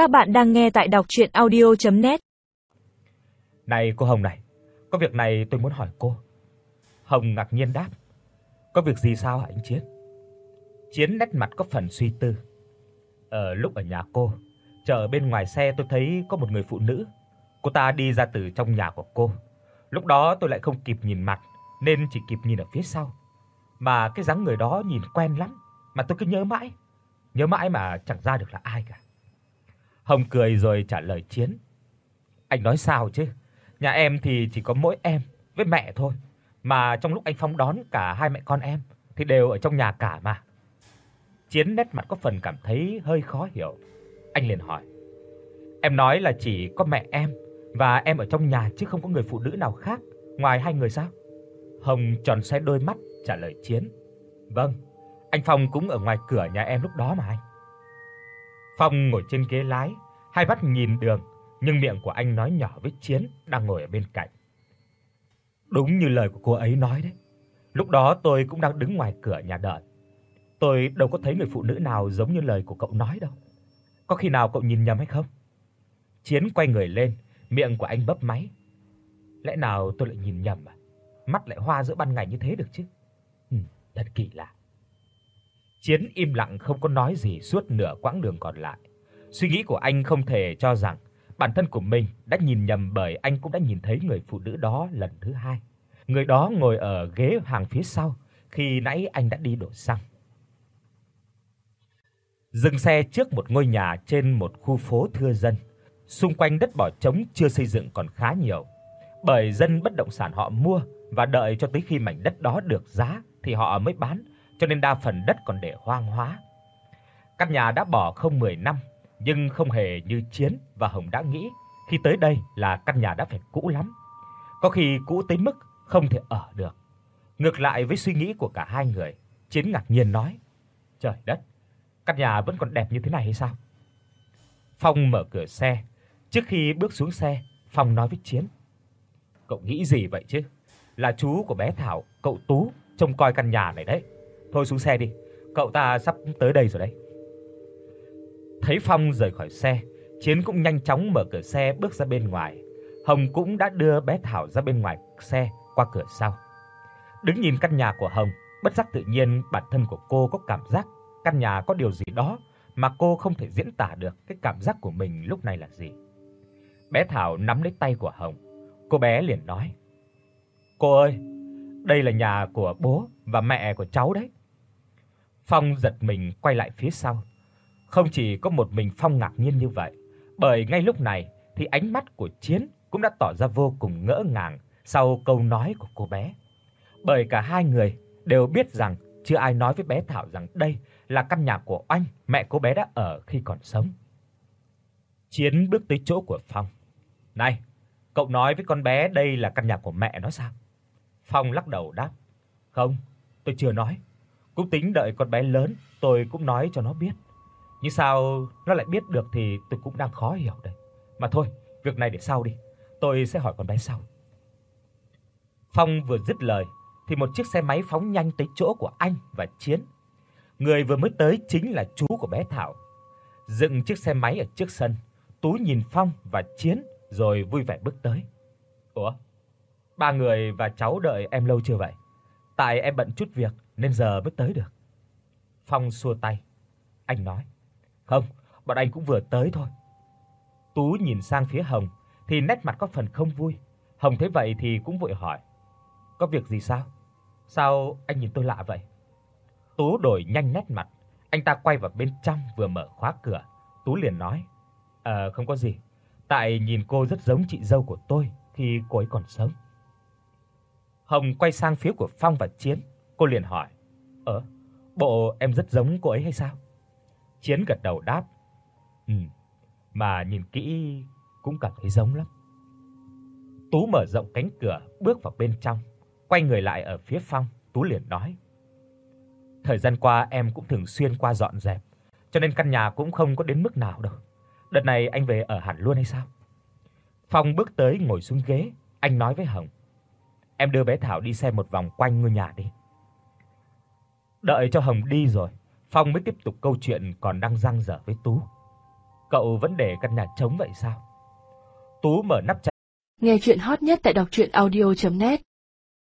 Các bạn đang nghe tại đọc audio net "Này cô Hồng này, có việc này tôi muốn hỏi cô." Hồng ngạc nhiên đáp: "Có việc gì sao hả anh Chiến?" Chiến nét mặt có phần suy tư. "Ở lúc ở nhà cô, chờ bên ngoài xe tôi thấy có một người phụ nữ, cô ta đi ra từ trong nhà của cô. Lúc đó tôi lại không kịp nhìn mặt nên chỉ kịp nhìn ở phía sau. Mà cái dáng người đó nhìn quen lắm, mà tôi cứ nhớ mãi, nhớ mãi mà chẳng ra được là ai cả." Hồng cười rồi trả lời Chiến. Anh nói sao chứ? Nhà em thì chỉ có mỗi em với mẹ thôi, mà trong lúc anh Phong đón cả hai mẹ con em thì đều ở trong nhà cả mà. Chiến nét mặt có phần cảm thấy hơi khó hiểu. Anh liền hỏi: "Em nói là chỉ có mẹ em và em ở trong nhà chứ không có người phụ nữ nào khác ngoài hai người sao?" Hồng tròn xoe đôi mắt trả lời Chiến: "Vâng, anh Phong cũng ở ngoài cửa nhà em lúc đó mà anh." Phong ngồi trên ghế lái, hai mắt nhìn đường, nhưng miệng của anh nói nhỏ với Chiến đang ngồi ở bên cạnh. Đúng như lời của cô ấy nói đấy. Lúc đó tôi cũng đang đứng ngoài cửa nhà đợi. Tôi đâu có thấy người phụ nữ nào giống như lời của cậu nói đâu. Có khi nào cậu nhìn nhầm hay không? Chiến quay người lên, miệng của anh bấp máy. Lẽ nào tôi lại nhìn nhầm à? Mắt lại hoa giữa ban ngày như thế được chứ? Ừ, thật kỳ lạ. Chiến im lặng không có nói gì suốt nửa quãng đường còn lại. Suy nghĩ của anh không thể cho rằng bản thân của mình đã nhìn nhầm bởi anh cũng đã nhìn thấy người phụ nữ đó lần thứ hai. Người đó ngồi ở ghế hàng phía sau khi nãy anh đã đi đổ xăng. Dừng xe trước một ngôi nhà trên một khu phố thưa dân. Xung quanh đất bỏ trống chưa xây dựng còn khá nhiều, bởi dân bất động sản họ mua và đợi cho tới khi mảnh đất đó được giá thì họ mới bán cho nên đa phần đất còn để hoang hóa. Căn nhà đã bỏ không 10 năm, nhưng không hề như Chiến và Hồng đã nghĩ, khi tới đây là căn nhà đã phải cũ lắm. Có khi cũ tới mức không thể ở được. Ngược lại với suy nghĩ của cả hai người, Chiến ngạc nhiên nói: "Trời đất, căn nhà vẫn còn đẹp như thế này hay sao?" Phong mở cửa xe, trước khi bước xuống xe, Phong nói với Chiến: "Cậu nghĩ gì vậy chứ? Là chú của bé Thảo, cậu Tú trông coi căn nhà này đấy." Thôi xuống xe đi, cậu ta sắp tới đây rồi đấy. Thấy Phong rời khỏi xe, Chiến cũng nhanh chóng mở cửa xe bước ra bên ngoài. Hồng cũng đã đưa bé Thảo ra bên ngoài xe qua cửa sau. Đứng nhìn căn nhà của Hồng, bất giác tự nhiên bản thân của cô có cảm giác căn nhà có điều gì đó mà cô không thể diễn tả được cái cảm giác của mình lúc này là gì. Bé Thảo nắm lấy tay của Hồng, cô bé liền nói: "Cô ơi, đây là nhà của bố và mẹ của cháu đấy." Phong giật mình quay lại phía sau. Không chỉ có một mình Phong ngạc nhiên như vậy, bởi ngay lúc này thì ánh mắt của Chiến cũng đã tỏ ra vô cùng ngỡ ngàng sau câu nói của cô bé. Bởi cả hai người đều biết rằng chưa ai nói với bé Thảo rằng đây là căn nhà của anh, mẹ cô bé đã ở khi còn sống. Chiến bước tới chỗ của Phong. "Này, cậu nói với con bé đây là căn nhà của mẹ nó sao?" Phong lắc đầu đáp: "Không, tôi chưa nói." Cũng tính đợi con bé lớn, tôi cũng nói cho nó biết. Nhưng sao nó lại biết được thì tôi cũng đang khó hiểu đây. Mà thôi, việc này để sau đi, tôi sẽ hỏi con bé sau. Phong vừa dứt lời thì một chiếc xe máy phóng nhanh tới chỗ của anh và Chiến. Người vừa mới tới chính là chú của bé Thảo. Dựng chiếc xe máy ở trước sân, Tú nhìn Phong và Chiến rồi vui vẻ bước tới. "Ủa, ba người và cháu đợi em lâu chưa vậy?" "Tại em bận chút việc nên giờ mới tới được." Phong xua tay. Anh nói: "Không, bọn anh cũng vừa tới thôi." Tú nhìn sang phía Hồng thì nét mặt có phần không vui. Hồng thấy vậy thì cũng vội hỏi: "Có việc gì sao? Sao anh nhìn tôi lạ vậy?" Tú đổi nhanh nét mặt, anh ta quay vào bên trong vừa mở khóa cửa, Tú liền nói: "Ờ không có gì, tại nhìn cô rất giống chị dâu của tôi khi cô ấy còn sống." Hồng quay sang phía của Phong và Chiến, cô liền hỏi: "Ờ, bộ em rất giống cô ấy hay sao?" Chiến gật đầu đáp: Ừ, mà nhìn kỹ cũng cảm thấy giống lắm." Tú mở rộng cánh cửa, bước vào bên trong, quay người lại ở phía Phong, Tú liền nói: "Thời gian qua em cũng thường xuyên qua dọn dẹp, cho nên căn nhà cũng không có đến mức nào đâu. Đợt này anh về ở hẳn luôn hay sao?" Phong bước tới ngồi xuống ghế, anh nói với Hồng: "Em đưa bé Thảo đi xem một vòng quanh ngôi nhà đi." Đợi cho Hồng đi rồi, Phong mới tiếp tục câu chuyện còn đang dang dở với Tú. Cậu vẫn để căn nhà trống vậy sao? Tú mở nắp chai. Nghe truyện hot nhất tại doctruyenaudio.net